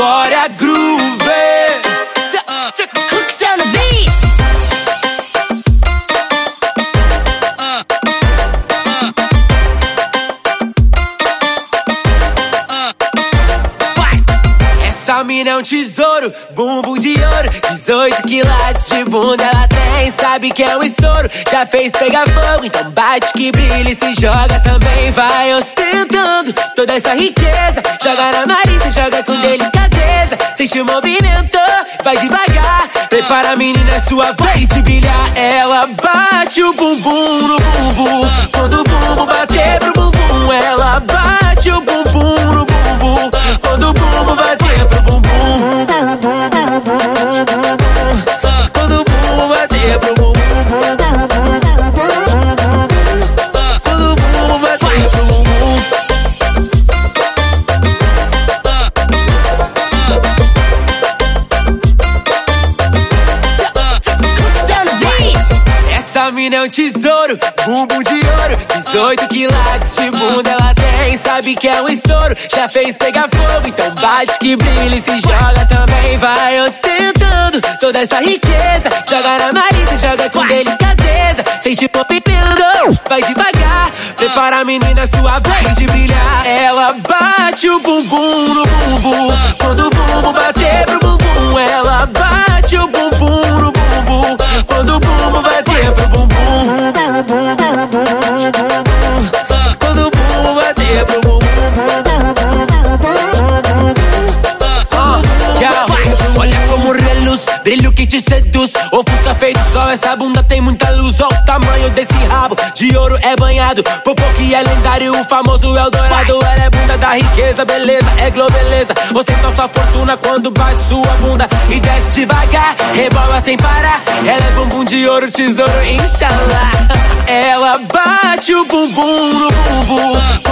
Glória Groove. Mina é um tesouro, bumbum de ouro. 18 quilates de bunda ela tem Sabe que é um estouro, já fez pegar fogo Então bate que brilha e se joga também. Vai ostentando toda essa riqueza. Joga na Marisa, joga com delicadeza. Sente o movimento, vai devagar. Prepara a menina, é sua vez de brilhar. Ela bate o bumbum no bumbum. Quando o bumbum bater pro bumbum Ela bate Essa mina é um tesouro, bumbum de ouro 18 quilates de bunda ela tem Sabe que é um estouro, já fez pegar fogo Então bate que brilha e se joga também Vai ostentando toda essa riqueza. Joga na Marisa, joga com delicadeza. Sente o movimento, vai devagar. Prepara a menina, sua vez de brilhar. Ela bate o bumbum no bumbum. Quando o bumbum bater pro bumbum Ela bate o bumbum te seduz. Ofusca feito sol, essa bunda tem muita luz. Olha o tamanho desse rabo, de ouro é banhado. Popô que é lendário, o famoso Eldorado Ela é bunda da riqueza, beleza, é globeleza. Ostenta sua fortuna quando bate sua bunda E desce devagar, rebola sem parar. Ela é bumbum de ouro, tesouro, inshallah Ela bate o bumbum no bumbum